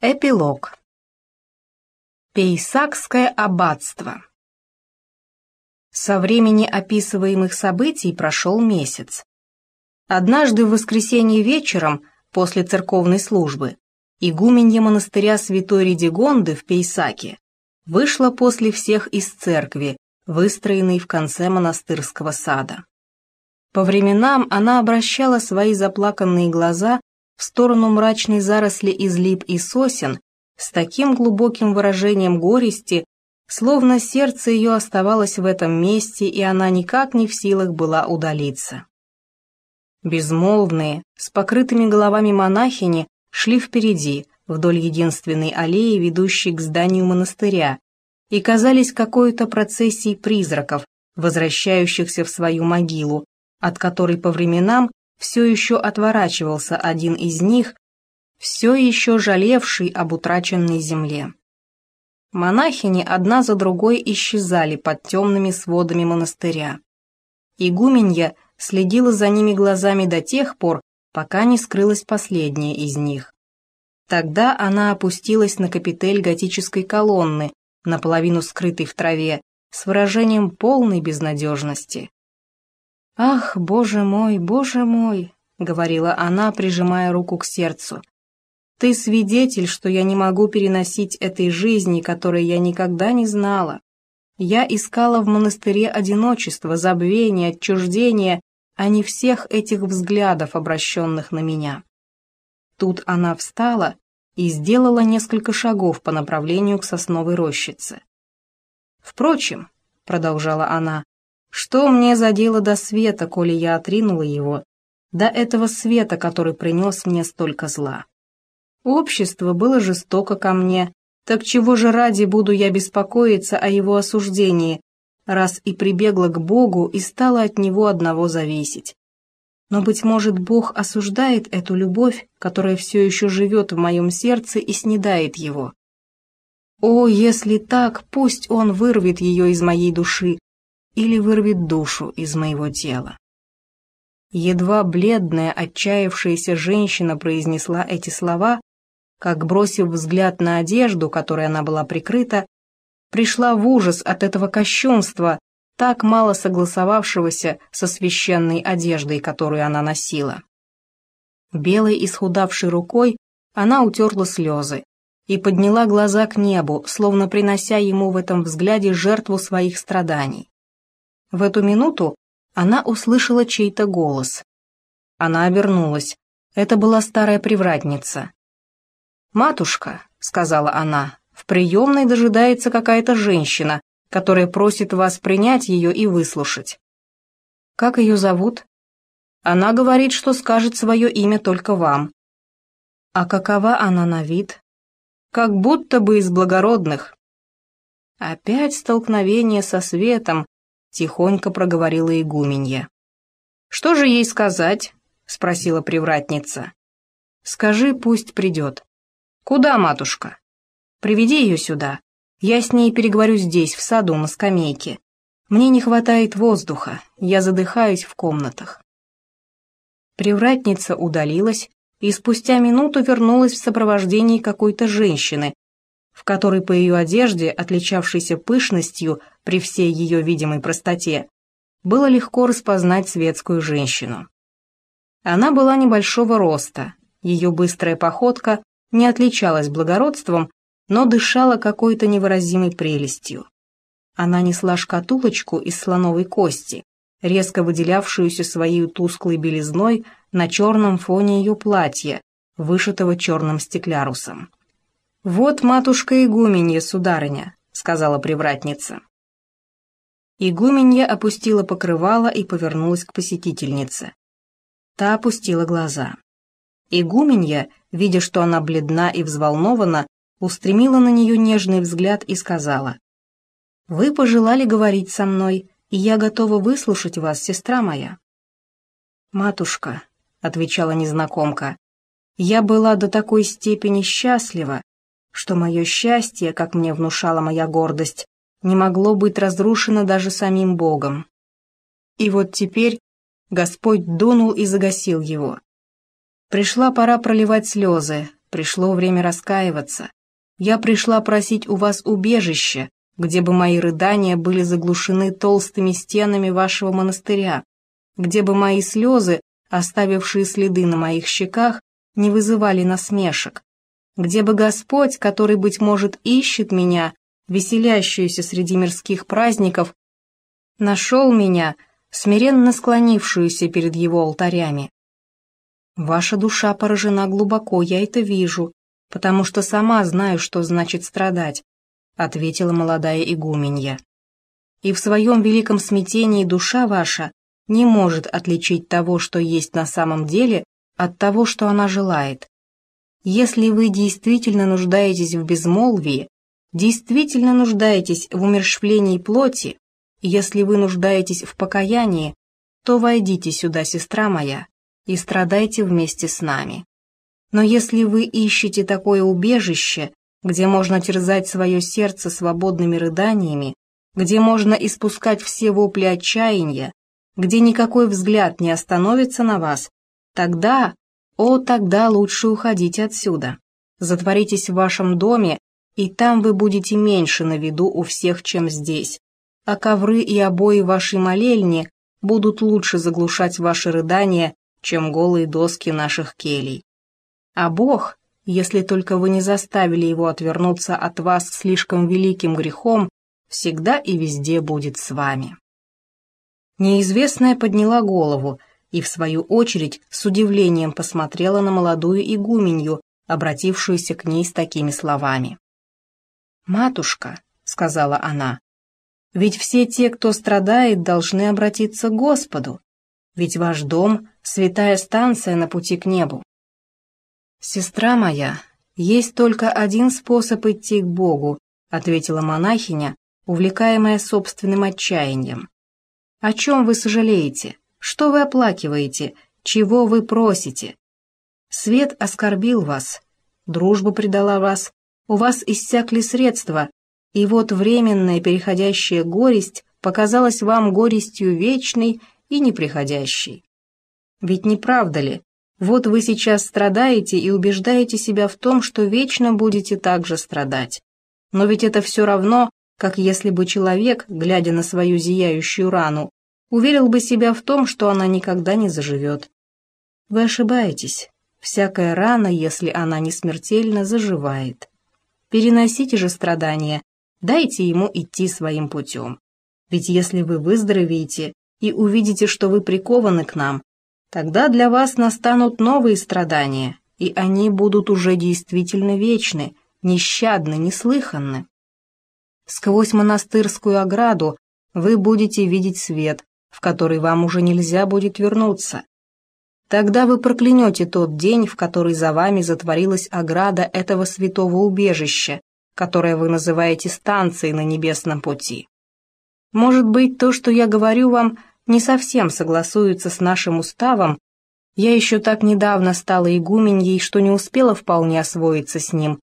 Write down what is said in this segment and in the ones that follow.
Эпилог. Пейсакское аббатство. Со времени описываемых событий прошел месяц. Однажды в воскресенье вечером, после церковной службы, игуменья монастыря святой Редигонды в Пейсаке вышла после всех из церкви, выстроенной в конце монастырского сада. По временам она обращала свои заплаканные глаза в сторону мрачной заросли из лип и сосен с таким глубоким выражением горести, словно сердце ее оставалось в этом месте, и она никак не в силах была удалиться. Безмолвные, с покрытыми головами монахини шли впереди, вдоль единственной аллеи, ведущей к зданию монастыря, и казались какой-то процессией призраков, возвращающихся в свою могилу, от которой по временам все еще отворачивался один из них, все еще жалевший об утраченной земле. Монахини одна за другой исчезали под темными сводами монастыря. Игуменья следила за ними глазами до тех пор, пока не скрылась последняя из них. Тогда она опустилась на капитель готической колонны, наполовину скрытой в траве, с выражением полной безнадежности. «Ах, боже мой, боже мой!» — говорила она, прижимая руку к сердцу. «Ты свидетель, что я не могу переносить этой жизни, которой я никогда не знала. Я искала в монастыре одиночество, забвение, отчуждение, а не всех этих взглядов, обращенных на меня». Тут она встала и сделала несколько шагов по направлению к сосновой рощице. «Впрочем», — продолжала она, что мне за дело до света, коли я отринула его, до этого света, который принес мне столько зла? Общество было жестоко ко мне, так чего же ради буду я беспокоиться о его осуждении, раз и прибегла к Богу и стала от него одного зависеть? Но, быть может, Бог осуждает эту любовь, которая все еще живет в моем сердце и снедает его. О, если так, пусть Он вырвет ее из моей души, или вырвет душу из моего тела. Едва бледная, отчаявшаяся женщина произнесла эти слова, как, бросив взгляд на одежду, которой она была прикрыта, пришла в ужас от этого кощунства, так мало согласовавшегося со священной одеждой, которую она носила. Белой исхудавшей рукой она утерла слезы и подняла глаза к небу, словно принося ему в этом взгляде жертву своих страданий. В эту минуту она услышала чей-то голос. Она обернулась. Это была старая привратница. «Матушка», — сказала она, — «в приемной дожидается какая-то женщина, которая просит вас принять ее и выслушать». «Как ее зовут?» «Она говорит, что скажет свое имя только вам». «А какова она на вид?» «Как будто бы из благородных». Опять столкновение со светом, — тихонько проговорила игуменья. «Что же ей сказать?» — спросила привратница. «Скажи, пусть придет». «Куда, матушка?» «Приведи ее сюда. Я с ней переговорю здесь, в саду, на скамейке. Мне не хватает воздуха, я задыхаюсь в комнатах». Привратница удалилась и спустя минуту вернулась в сопровождении какой-то женщины, в которой по ее одежде, отличавшейся пышностью при всей ее видимой простоте, было легко распознать светскую женщину. Она была небольшого роста, ее быстрая походка не отличалась благородством, но дышала какой-то невыразимой прелестью. Она несла шкатулочку из слоновой кости, резко выделявшуюся своей тусклой белизной на черном фоне ее платья, вышитого черным стеклярусом. «Вот матушка игуменья, сударыня», — сказала привратница. Игуменья опустила покрывало и повернулась к посетительнице. Та опустила глаза. Игуменья, видя, что она бледна и взволнована, устремила на нее нежный взгляд и сказала, «Вы пожелали говорить со мной, и я готова выслушать вас, сестра моя». «Матушка», — отвечала незнакомка, — «я была до такой степени счастлива, что мое счастье, как мне внушала моя гордость, не могло быть разрушено даже самим Богом. И вот теперь Господь дунул и загасил его. Пришла пора проливать слезы, пришло время раскаиваться. Я пришла просить у вас убежище, где бы мои рыдания были заглушены толстыми стенами вашего монастыря, где бы мои слезы, оставившие следы на моих щеках, не вызывали насмешек, где бы Господь, который, быть может, ищет меня, веселящуюся среди мирских праздников, нашел меня, смиренно склонившуюся перед его алтарями. Ваша душа поражена глубоко, я это вижу, потому что сама знаю, что значит страдать, ответила молодая игуменья. И в своем великом смятении душа ваша не может отличить того, что есть на самом деле, от того, что она желает. Если вы действительно нуждаетесь в безмолвии, действительно нуждаетесь в умерщвлении плоти, если вы нуждаетесь в покаянии, то войдите сюда, сестра моя, и страдайте вместе с нами. Но если вы ищете такое убежище, где можно терзать свое сердце свободными рыданиями, где можно испускать все вопли отчаяния, где никакой взгляд не остановится на вас, тогда, о, тогда лучше уходите отсюда. Затворитесь в вашем доме, и там вы будете меньше на виду у всех, чем здесь а ковры и обои вашей молельни будут лучше заглушать ваши рыдания, чем голые доски наших келей. А Бог, если только вы не заставили его отвернуться от вас слишком великим грехом, всегда и везде будет с вами. Неизвестная подняла голову и, в свою очередь, с удивлением посмотрела на молодую игуменью, обратившуюся к ней с такими словами. «Матушка», — сказала она, ведь все те, кто страдает, должны обратиться к Господу. Ведь ваш дом — святая станция на пути к небу. «Сестра моя, есть только один способ идти к Богу», — ответила монахиня, увлекаемая собственным отчаянием. «О чем вы сожалеете? Что вы оплакиваете? Чего вы просите? Свет оскорбил вас, дружба предала вас, у вас иссякли средства, и вот временная переходящая горесть показалась вам горестью вечной и неприходящей. Ведь не правда ли? Вот вы сейчас страдаете и убеждаете себя в том, что вечно будете также страдать. Но ведь это все равно, как если бы человек, глядя на свою зияющую рану, уверил бы себя в том, что она никогда не заживет. Вы ошибаетесь. Всякая рана, если она не смертельно, заживает. Переносите же страдания, Дайте ему идти своим путем. Ведь если вы выздоровеете и увидите, что вы прикованы к нам, тогда для вас настанут новые страдания, и они будут уже действительно вечны, нещадны, неслыханны. Сквозь монастырскую ограду вы будете видеть свет, в который вам уже нельзя будет вернуться. Тогда вы проклянете тот день, в который за вами затворилась ограда этого святого убежища, которое вы называете станцией на небесном пути. Может быть, то, что я говорю вам, не совсем согласуется с нашим уставом, я еще так недавно стала игуменьей, что не успела вполне освоиться с ним.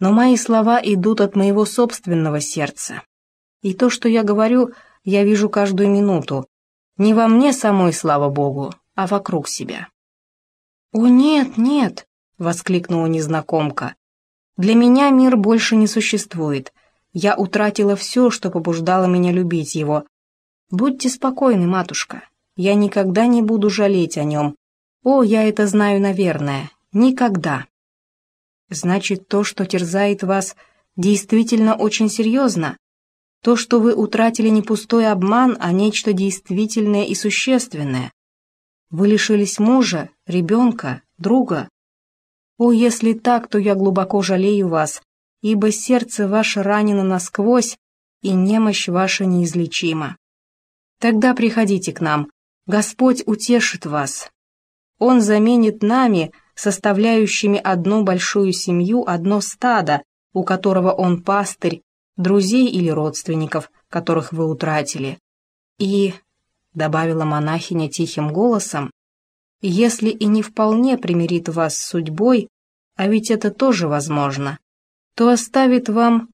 Но мои слова идут от моего собственного сердца. И то, что я говорю, я вижу каждую минуту. Не во мне самой, слава Богу, а вокруг себя. «О, нет, нет!» — воскликнула незнакомка. Для меня мир больше не существует. Я утратила все, что побуждало меня любить его. Будьте спокойны, матушка. Я никогда не буду жалеть о нем. О, я это знаю, наверное. Никогда. Значит, то, что терзает вас, действительно очень серьезно. То, что вы утратили не пустой обман, а нечто действительное и существенное. Вы лишились мужа, ребенка, друга. О, если так, то я глубоко жалею вас, ибо сердце ваше ранено насквозь, и немощь ваша неизлечима. Тогда приходите к нам, Господь утешит вас. Он заменит нами, составляющими одну большую семью, одно стадо, у которого он пастырь, друзей или родственников, которых вы утратили. И, — добавила монахиня тихим голосом, если и не вполне примирит вас с судьбой, а ведь это тоже возможно, то оставит вам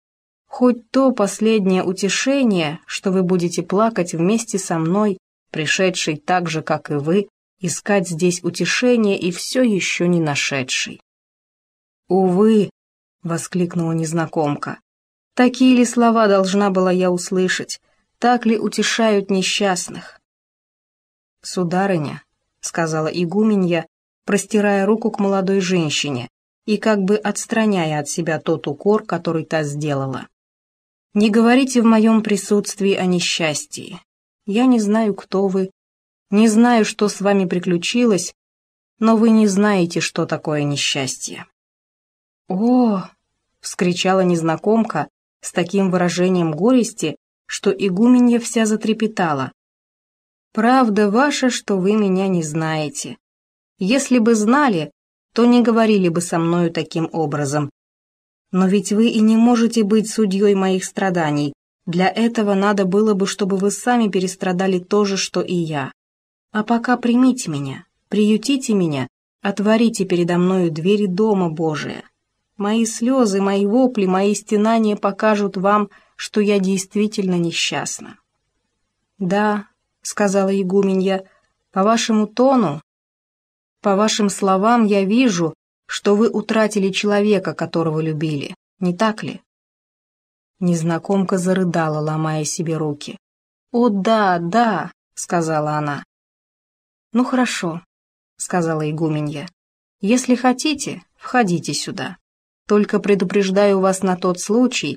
хоть то последнее утешение, что вы будете плакать вместе со мной, пришедший так же, как и вы, искать здесь утешение и все еще не нашедший. «Увы!» — воскликнула незнакомка. «Такие ли слова должна была я услышать? Так ли утешают несчастных?» «Сударыня», — сказала игуменья, простирая руку к молодой женщине и как бы отстраняя от себя тот укор, который та сделала. «Не говорите в моем присутствии о несчастье. Я не знаю, кто вы, не знаю, что с вами приключилось, но вы не знаете, что такое несчастье». «О!» — вскричала незнакомка с таким выражением горести, что игуменья вся затрепетала. «Правда ваша, что вы меня не знаете. Если бы знали, то не говорили бы со мною таким образом. Но ведь вы и не можете быть судьей моих страданий. Для этого надо было бы, чтобы вы сами перестрадали то же, что и я. А пока примите меня, приютите меня, отворите передо мною двери дома Божия. Мои слезы, мои вопли, мои стенания покажут вам, что я действительно несчастна. «Да», — сказала игуменья, — «по вашему тону, по вашим словам я вижу, что вы утратили человека, которого любили, не так ли?» Незнакомка зарыдала, ломая себе руки. «О, да, да», — сказала она. «Ну хорошо», — сказала игуменья. «Если хотите, входите сюда. Только предупреждаю вас на тот случай,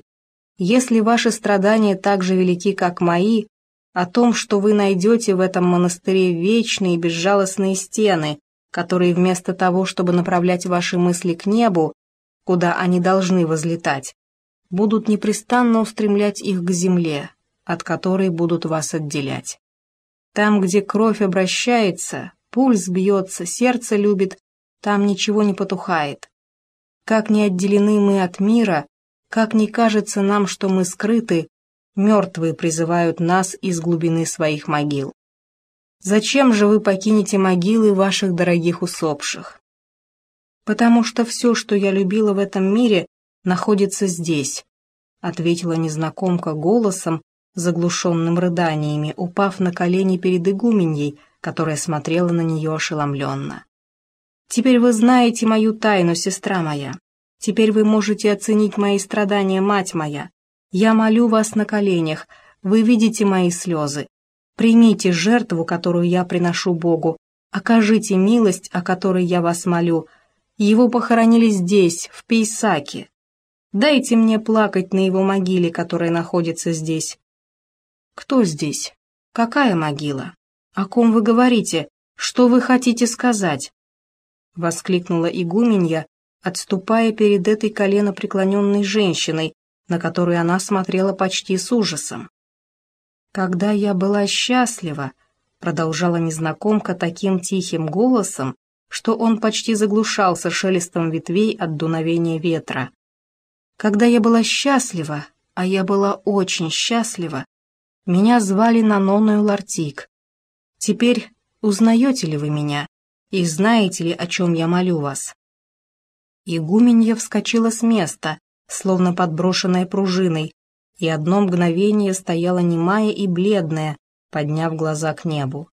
если ваши страдания так же велики, как мои, о том, что вы найдете в этом монастыре вечные безжалостные стены, которые вместо того, чтобы направлять ваши мысли к небу, куда они должны возлетать, будут непрестанно устремлять их к земле, от которой будут вас отделять. Там, где кровь обращается, пульс бьется, сердце любит, там ничего не потухает. Как не отделены мы от мира, как не кажется нам, что мы скрыты, мертвые призывают нас из глубины своих могил. Зачем же вы покинете могилы ваших дорогих усопших? Потому что все, что я любила в этом мире, находится здесь, ответила незнакомка голосом, заглушенным рыданиями, упав на колени перед игуменьей, которая смотрела на нее ошеломленно. «Теперь вы знаете мою тайну, сестра моя. Теперь вы можете оценить мои страдания, мать моя. Я молю вас на коленях, вы видите мои слезы. Примите жертву, которую я приношу Богу, окажите милость, о которой я вас молю. Его похоронили здесь, в Пейсаке. Дайте мне плакать на его могиле, которая находится здесь. Кто здесь? Какая могила? О ком вы говорите? Что вы хотите сказать? Воскликнула игуменья, отступая перед этой коленопреклоненной женщиной, на которую она смотрела почти с ужасом. «Когда я была счастлива», — продолжала незнакомка таким тихим голосом, что он почти заглушался шелестом ветвей от дуновения ветра. «Когда я была счастлива, а я была очень счастлива, меня звали Наноною Лартик. Теперь узнаете ли вы меня и знаете ли, о чем я молю вас?» Игуменья вскочила с места, словно подброшенная пружиной, и одно мгновение стояла немая и бледная, подняв глаза к небу.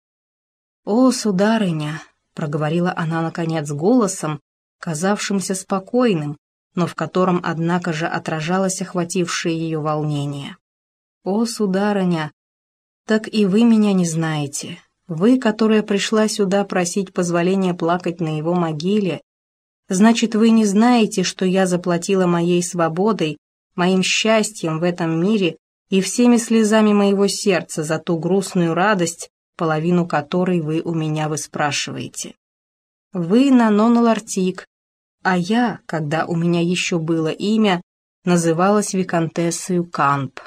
«О, сударыня!» — проговорила она, наконец, голосом, казавшимся спокойным, но в котором, однако же, отражалось охватившее ее волнение. «О, сударыня! Так и вы меня не знаете. Вы, которая пришла сюда просить позволения плакать на его могиле, Значит, вы не знаете, что я заплатила моей свободой, моим счастьем в этом мире и всеми слезами моего сердца за ту грустную радость, половину которой вы у меня выспрашиваете. Вы Нанона Лартик, а я, когда у меня еще было имя, называлась Викантессою Камп.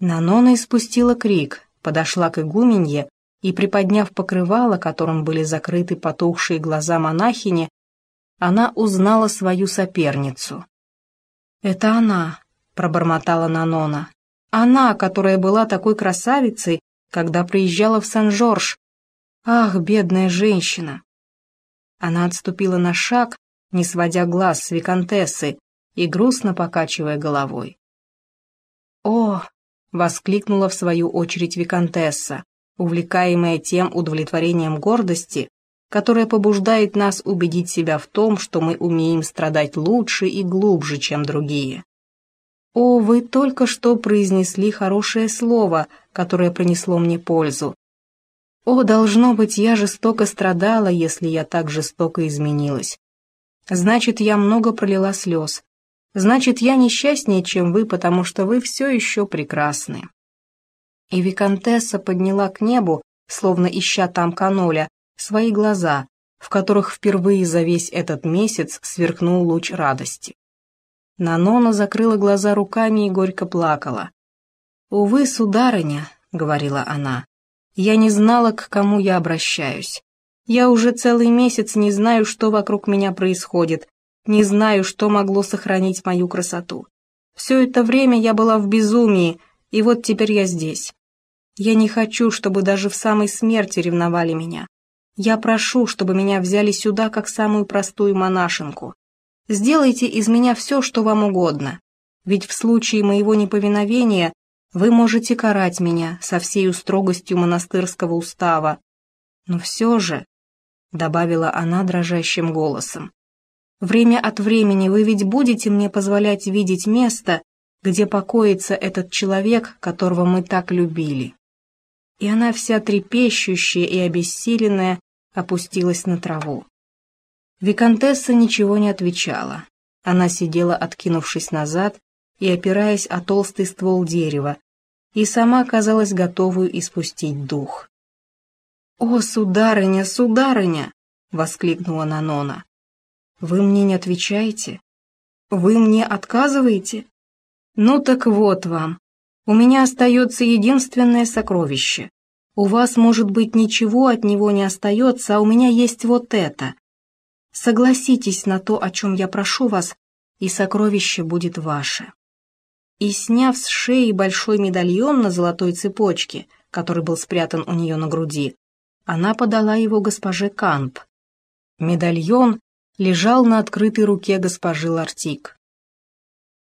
Нанона испустила крик, подошла к игуменье и, приподняв покрывало, которым были закрыты потухшие глаза монахини, она узнала свою соперницу. «Это она», — пробормотала Нанона. «Она, которая была такой красавицей, когда приезжала в Сен-Жорж. Ах, бедная женщина!» Она отступила на шаг, не сводя глаз с виконтессы и грустно покачивая головой. «О!» — воскликнула в свою очередь виконтесса, увлекаемая тем удовлетворением гордости, которая побуждает нас убедить себя в том, что мы умеем страдать лучше и глубже, чем другие. О, вы только что произнесли хорошее слово, которое принесло мне пользу. О, должно быть, я жестоко страдала, если я так жестоко изменилась. Значит, я много пролила слез. Значит, я несчастнее, чем вы, потому что вы все еще прекрасны. И Викантесса подняла к небу, словно ища там каноля, свои глаза, в которых впервые за весь этот месяц сверкнул луч радости. Нанона закрыла глаза руками и горько плакала. «Увы, сударыня», — говорила она, — «я не знала, к кому я обращаюсь. Я уже целый месяц не знаю, что вокруг меня происходит, не знаю, что могло сохранить мою красоту. Все это время я была в безумии, и вот теперь я здесь. Я не хочу, чтобы даже в самой смерти ревновали меня. Я прошу, чтобы меня взяли сюда как самую простую монашенку. Сделайте из меня все, что вам угодно, ведь в случае моего неповиновения вы можете карать меня со всей строгостью монастырского устава. Но все же, — добавила она дрожащим голосом, — время от времени вы ведь будете мне позволять видеть место, где покоится этот человек, которого мы так любили и она вся трепещущая и обессиленная опустилась на траву. Викантесса ничего не отвечала. Она сидела, откинувшись назад и опираясь о толстый ствол дерева, и сама казалась готовую испустить дух. «О, сударыня, сударыня!» — воскликнула Нанона. «Вы мне не отвечаете? Вы мне отказываете? Ну так вот вам, у меня остается единственное сокровище. У вас, может быть, ничего от него не остается, а у меня есть вот это. Согласитесь на то, о чем я прошу вас, и сокровище будет ваше». И, сняв с шеи большой медальон на золотой цепочке, который был спрятан у нее на груди, она подала его госпоже Камп. Медальон лежал на открытой руке госпожи Лартик.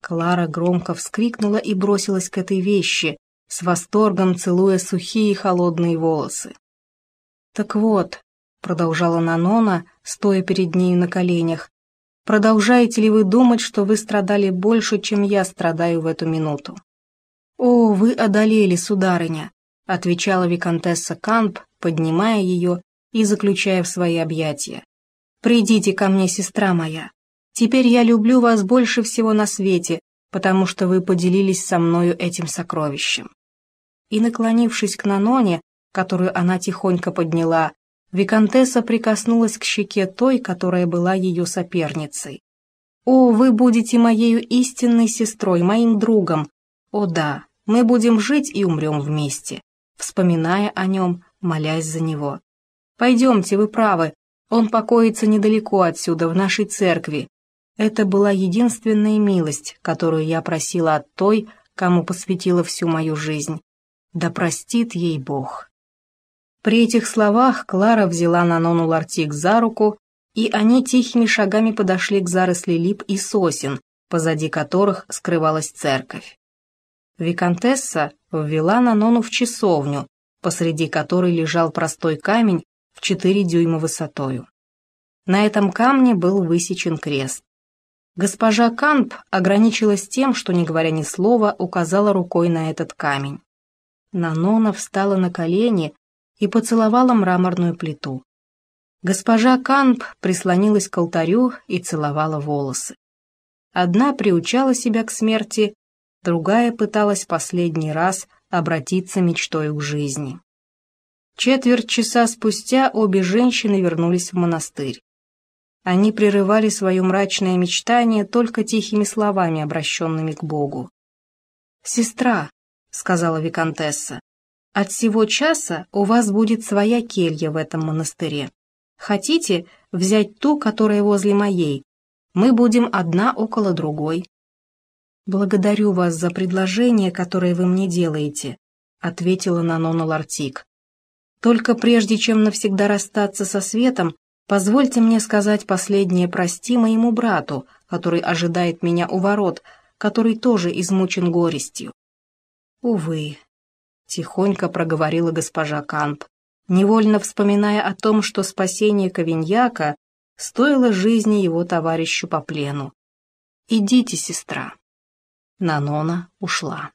Клара громко вскрикнула и бросилась к этой вещи, с восторгом целуя сухие холодные волосы. «Так вот», — продолжала Нанона, стоя перед нею на коленях, «продолжаете ли вы думать, что вы страдали больше, чем я страдаю в эту минуту?» «О, вы одолели, сударыня», — отвечала виконтесса Камп, поднимая ее и заключая в свои объятия. «Придите ко мне, сестра моя. Теперь я люблю вас больше всего на свете, потому что вы поделились со мною этим сокровищем». И, наклонившись к Наноне, которую она тихонько подняла, Викантесса прикоснулась к щеке той, которая была ее соперницей. «О, вы будете моею истинной сестрой, моим другом! О да, мы будем жить и умрем вместе, вспоминая о нем, молясь за него. Пойдемте, вы правы, он покоится недалеко отсюда, в нашей церкви, это была единственная милость, которую я просила от той, кому посвятила всю мою жизнь. Да простит ей Бог. При этих словах Клара взяла Нанону Лартик за руку, и они тихими шагами подошли к заросли лип и сосен, позади которых скрывалась церковь. Викантесса ввела Нанону в часовню, посреди которой лежал простой камень в четыре дюйма высотою. На этом камне был высечен крест. Госпожа Камп ограничилась тем, что, не говоря ни слова, указала рукой на этот камень. Нанона встала на колени и поцеловала мраморную плиту. Госпожа Камп прислонилась к алтарю и целовала волосы. Одна приучала себя к смерти, другая пыталась последний раз обратиться мечтой к жизни. Четверть часа спустя обе женщины вернулись в монастырь. Они прерывали свое мрачное мечтание только тихими словами, обращенными к Богу. «Сестра», — сказала Викантесса, — «от сего часа у вас будет своя келья в этом монастыре. Хотите взять ту, которая возле моей? Мы будем одна около другой». «Благодарю вас за предложение, которое вы мне делаете», — ответила Нанона Лартик. «Только прежде чем навсегда расстаться со светом, Позвольте мне сказать последнее прости моему брату, который ожидает меня у ворот, который тоже измучен горестью. Увы, тихонько проговорила госпожа Камп. невольно вспоминая о том, что спасение Ковиньяка стоило жизни его товарищу по плену. «Идите, сестра». Нанона ушла.